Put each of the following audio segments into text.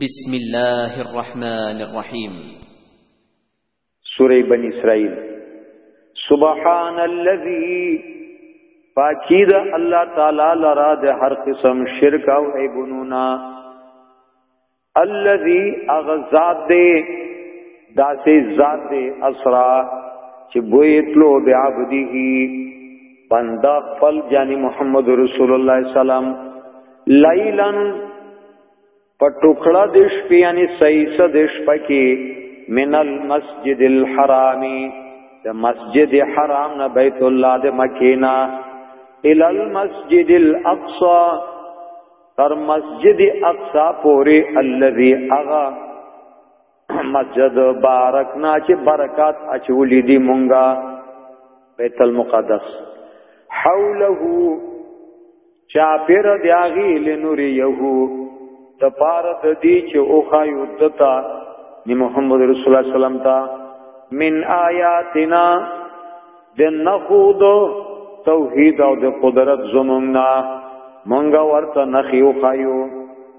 بسم الله الرحمن الرحيم سورة بني اسرائيل سبحان الذي پاکی دا الله تعالی لرا د هر قسم شرک او عیبونونا الذي اغزاد دے داسې ذات دې اسرا چې بویتلو بعبده بندا خپل یعنی محمد رسول الله سلام لیلن په ټوکړه د شپې یعنی سایسه د شپه کې من المسجد الحرام د مسجد حرام نه بیت الله د مکینا ال المسجد الاقصى تر مسجد اقصا پوری الذي اغا مسجد بارکنا چې برکات اچولې دي مونږه بیت المقدس حوله چا پیر دیاغي لنور یهو د پار د دې چې او خایو دتا ني محمد رسول الله سلام تا من آیاتنا د نخود توحید او د قدرت زمونږه مونږه ورته نخیو خایو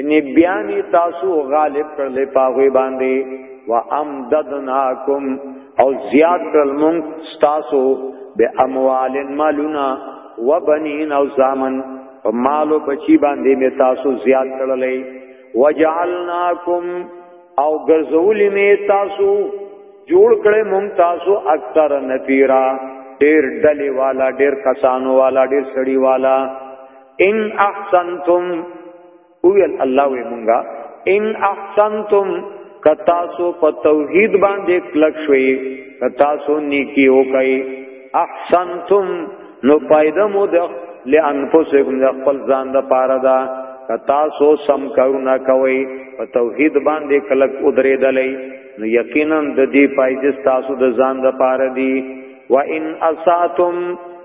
ان بیانی تاسو غالب کړل پاغوی باندې و امددناکم او زیاد کړل مون تاسو به اموال مالونا و بنین او زامن په مالو بچی باندې می تاسو زیاد کړلې وجعلناکم او ګرځولې می تاسو جوړ کړې مون تاسو اکثر نفیرا ډیر ډلی والا ډیر کسانو والا ډیر سړی والا ان احسنتم ویل الله وی مونږه ان احسنتم کتا سو په توحید باندې کلک شوي کتا سو نیکی وکي احسنتم نو پایده مو د لانفسکم د خپل ځان د پاره دا کتا سو سم کارونه کوي په توحید باندې کلک ودرېدلې نو یقینا د دې پایده تاسو د ځان د پاره دی و ان اساتم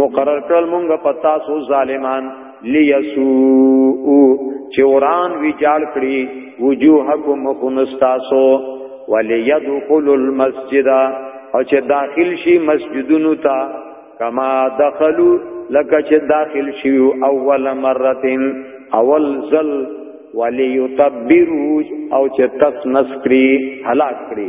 مقرر کړل مونږ په تاسو ظالمان لیسو چې وران وی جال کړی وجوهکم خنستاسو وليدخل المسجد او چې داخل شي مسجدونو ته کما دخلو لکه چې داخل شي اول مرتين اول زل وليتبروا او چې تس نسکري هلاک کړي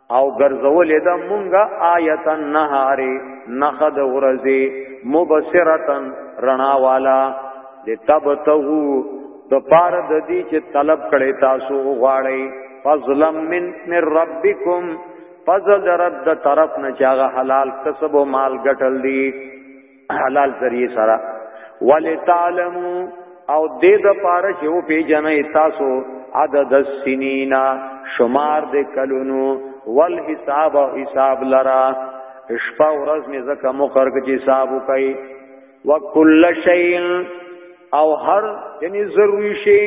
او ګرځولې ده مونږه آیت النهار نخد ورزي مبصرتن رڼا والا لتبتغو د پار د دې چې طلب کړي تاسو غواړي فضلم من من ربکم فضل رب د طرف نه چاغه حلال کسب او مال ګټل دي حلال ذریعہ سره ولتعلمو او دې د پاره چې و پیژنې تاسو عدد السنینا شمار د کلونو والحساب او حساب لرا شپه ورځ می زکه مخر کې حساب وکي وکل شیء او هر یعنی ضروری شی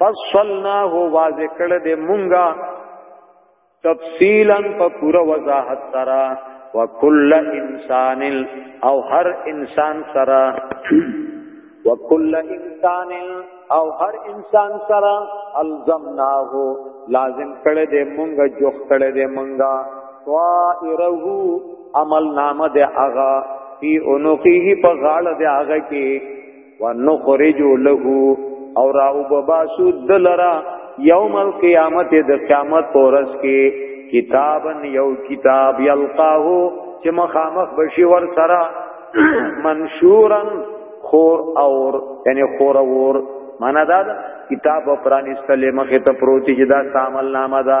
فصلناه واذکر دې مونږه تفصیلا په پوره وضاحت سره وکل انسان او هر انسان سره وکل انسان او هر انسان سره الزمناه لازم کړه دې مونږه جوخ کړه دې مونږه طائره عمل نامه دې اغا فی انقیه په غاړه دې اغا کې ونخرج له او راو بباسو دلرا یوم القیامت د قیامت پورس کې کتابا یو کتاب یلقاه چې مخامخ بشي ور سره منشورا خور اور یعنی خور اور معنا دا کتاب پرانیستلې مخه ته پروتي چې دا عمل نامه ده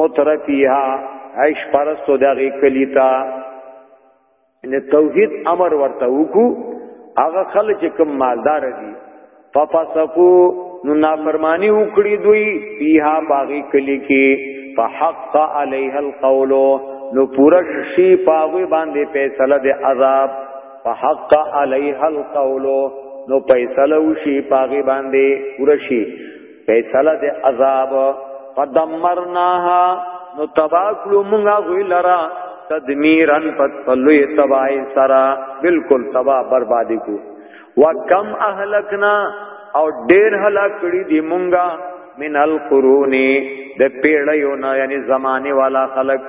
مترفیها عیش پرستو دغه کلی تا ان توحید امر ورته وکو هغه خلک کوم مالدار دي ففسقو نو نافرمانی وکړي دوی پیها باغی کلی کې فحق علیها القول نو پورا شی پاغوی باندې فیصله د عذاب فحق علیها القول نو فیصله وشي پاغي باندې پورا شي فیصله د عذاب فدمرناها نو تباکلو مونږه غوی لرا تدمیرن پت پلوی تبای سرا بالکل تبا بربادی کو وکم اهلکنا او ډیر هلاک کړي دی مونږه من القرون د پیړیو نه یعنی زمانه والا خلق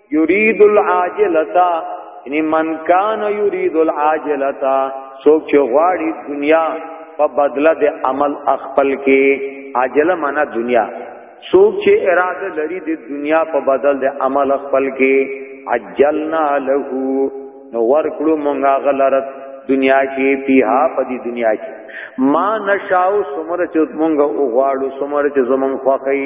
یرید العاجلتا یعنی من کان یرید العاجلتا څوک چې غواړي دنیا په بدله د عمل خپل کې عاجله معنا دنیا څوک چې اراده لري د دنیا په بدل د عمل خپل کې عجلنا له نو ورکړو مونږه غلرت دنیا کې پیها په دې دنیا کې ما نشاو سمره چې مونږه او غواړو سمره چې زمونږ خوخی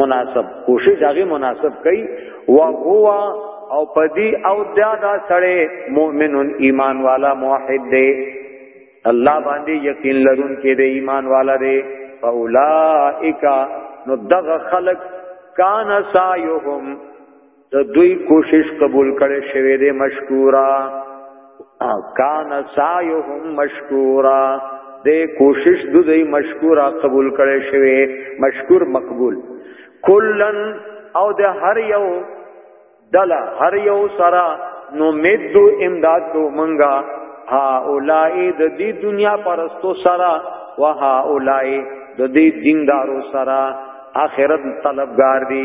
مناسب کوشش هغه مناسب کوي او هو او پدی او دا دا سړی مؤمنون ایمان والا موحد دی الله باندې یقین لرون کې دی ایمان والا دی فاولائک نو دغه خلق کان سایهم د دوی کوشش قبول کړي شوی دی مشکورا کان سایهم مشکورا د کوشش د دوی مشکورا قبول کړي شوی مشکور مقبول کلن او د هر یو دلا هر یو سرا نو مدو امداد کو منګا ها اولای د دې دنیا پرستو سرا وها اولای د دې دیندارو سرا اخرت طلبگار دي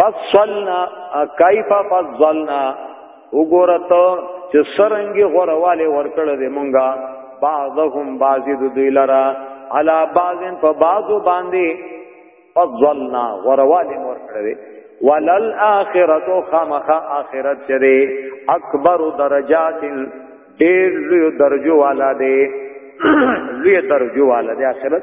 فصلنا کیف فصلنا وګورت چې سرنګي غورواله ورکړه دې مونږه بعضهم بعضی د دوی لرا علا بعضن په بعضو باندې فضلنا ورواله ورکړه دې ولل اخرت خامخ اخرت چره اکبر درجات ډېر لوی درجو والا دې لوی درجو والا دې اخرت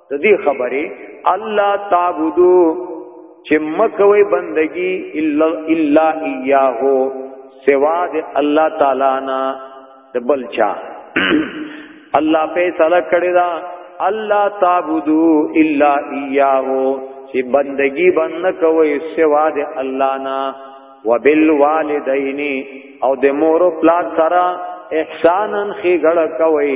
د دې خبرې الله تعبدو چې مکوې بندگی الا الا ایاه سوا د الله تعالی نه د بلچا الله په سره کړی دا الله تعبدو الا ایاه چې بندگی بند کوي سوا د الله نه وبالوالدین او د مور او پلار سره احسانن خې غړ کوي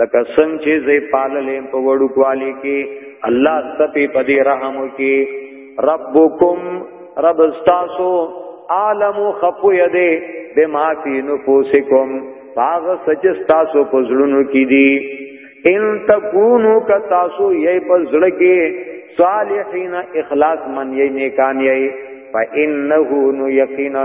لکه څنګه چې زې پاللې په وړو کوالی کې الله ستپی پدې رحم وکي ربکم رب استاسو عالم خپو یده بما فی نفوسکم باغ سچ استاسو پزړونو کې دي ان تکونو ک تاسو یې پزړ کې صالحین اخلاص من یې نیکان یې فانه نو یقینا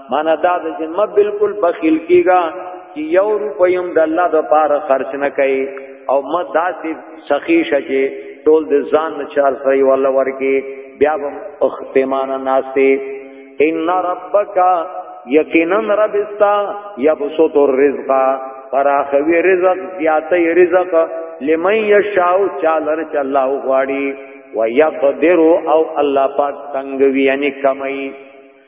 معنا دا د چې ما بالکل بخیل کیږي چې یو روپیم د الله د پاره خرچ نه کوي او ما داسې سخی شچې ټول د ځان نه چار سره ولا ورکی بیا هم اختمانه ناشته ان ربک یقینا رب استا یبسط الرزق فراخوی رزق زیاتی رزق لمن یشاو چالر چ الله غواړي ويقدر او الله پاک تنگوي یعنی کمي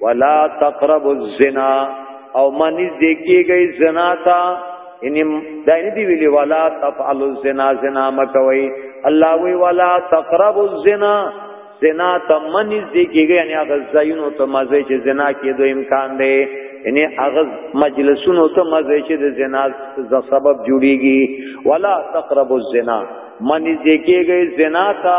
ولا تقرب الزنا او منی ذکیږي زنا تا ان داینه دی ویلی ولا تفعل الزنا زنا مکوي الله وی ولا تقرب الزنا زنا ته منی ذکیږي یعنی هغه زینو ته مزه چې زنا کې دوه امکان دی یعنی هغه مجلسونو ته مزه چې د زنا ز سبب جوړیږي ولا تقرب الزنا منی ذکیږي زنا تا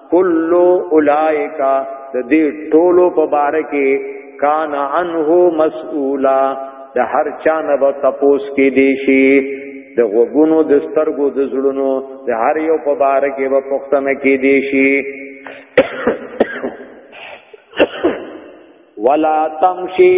کل اولائک د دې ټولو په باره کې کان عنه مسئولا د هر چا نه به تپوس کې دی شي د غوګونو د سترګو د زړونو د هر یو په باره کې به پښتنه کې دی شي ولا تمشي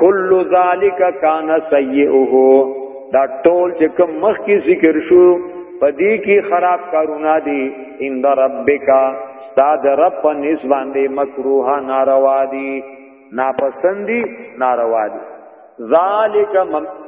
کل ذالک کان سیئه دا ټول چې کوم مخ کې ذکر شو پدې کې خراب کارونه دي ان ربک استاد رب په نس باندې مکروه ناروا دي ناپسندي ناروا دي ذالک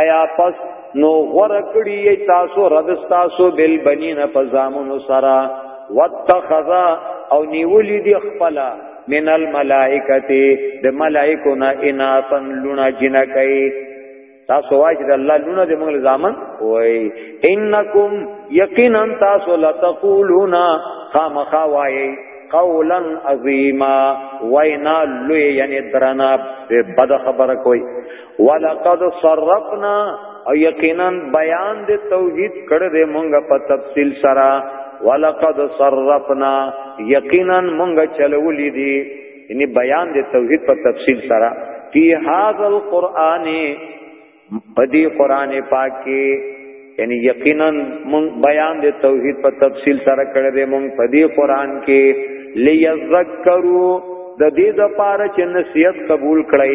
ایا پس نو غره کړی تاسو رب تاسو بل بنین په زامنو سرا واتخذا او نیولی دی خپل من الملائکه د ملائکو نه اناسن لونا جنکای تاسو وای چې الله لونه دې موږ زامن وای انکم یقینا تاسو لا تقولون خامخا وای قولا عظیما وینا لوی یعنی درنا بد خبر کوئی ولقد صرفنا او یقینا بیان د توحید کړه دې مونږ په تفصیل سره ولقد صرفنا یقینا مونږ چلولې دي یعنی بیان د توحید په تفصیل سره فی هاذ القرآن پدی قرآن پاک کې یعنی یقینا مونږ بیان د توحید په تفصیل سره کړه دې مونږ پدی قرآن کې لیذکروا د دې د پاره چې نصیحت قبول کړئ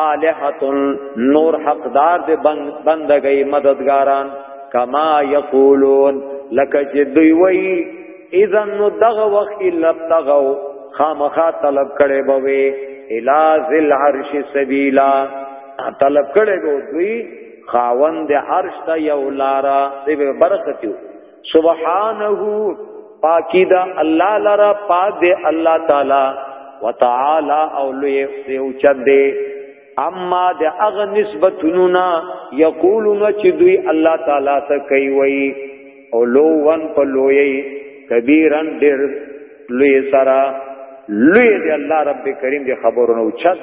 الہۃ نور حقدار دې بندګۍ مددګاران کما یقولون لکه چې دوی وایي اذا نو دغه وخت لبتغو خامخا طلب کړي بوي الا ذل عرش سبیلا طلب کړي بو دوی خاوند عرش ته یو لارا دې برکتیو سبحانه پاکی دا الله لرا پاک دی الله تعالی وتعالى او لوی دی او چت دی اما د اغه نسبتونونا یقولون چې دوی الله تعالی ته کوي وي او لوون په لوی کبیرن ډیر لوی سرا لوی دی الله رب کریم دی خبرونو چت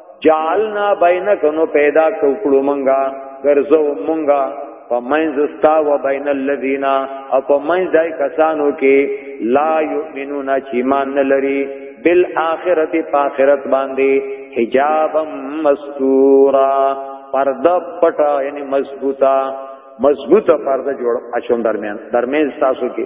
جعلنا بینک نو پیدا کړو مونږه ګرځو مونږه فمنز استا و بین الذین او فمنز دای کسانو کې لا یؤمنون چې ایمان نه لري بالآخرت پاخرت باندې حجابا مستورا پرده پټه یعنی مضبوطه مضبوطه پرده جوړ اچوم درمیان درمیان تاسو کې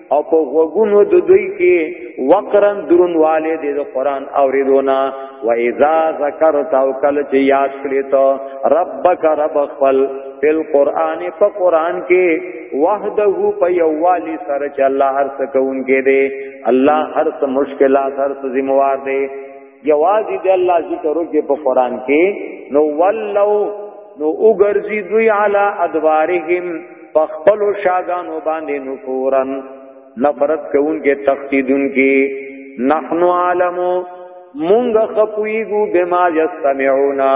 او په غوګونو د دوی کې وقرن درون والے د قران اوریدونا و اذا ذکرت او کل چې یاد کړی ته ربک رب خپل فل قران په قران کې وحده په یووالي سره چې الله هر څه کوونکی دی الله هر څه مشکلات هر څه ذمہوار دی یوازې د الله ذکر وکړي په قران کې نو ولو نو وګرځي دوی علی ادوارهم پخپل شاګانو باندې نفورن نفرت کوونکې تختیدونکې نحنو عالمو مونږ خپویګو بما یستمعونا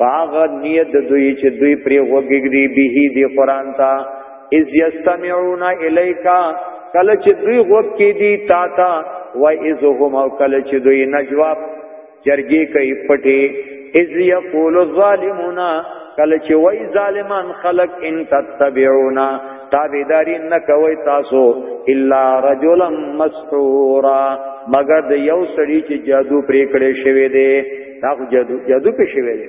باغ نیت دوی چې دوی پرې وګګری به دی قران ته اذ یستمعون الیک کله چې دوی غوږ کې دي تا تا و اذ هم او کله چې دوی نجوا جرګي کوي پټي اذ یقول الظالمون کله چې وای ظالمان خلق ان تتبعونا تابعداري نه کوي تاسو الا رجلا مسحورا مگر د یو سړي چې جادو پرې کړې شوی دی دا جادو جادو پې شوی دی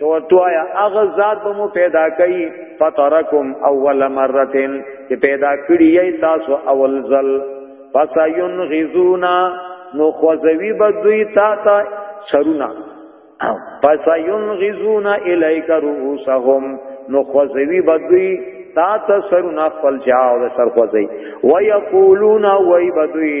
تو تو یا اغه ذات به مو پیدا کړي فطرکم اول مره چې پیدا کړی یې تاسو اول ځل فسایون غزونا نو خوځوي بدوی تا تا سرونه فسایون غزونا الیک رؤوسهم نو خوځوي بدوی تا تا سرونه خپل جاو سر خوځي ويقولون وای بدوی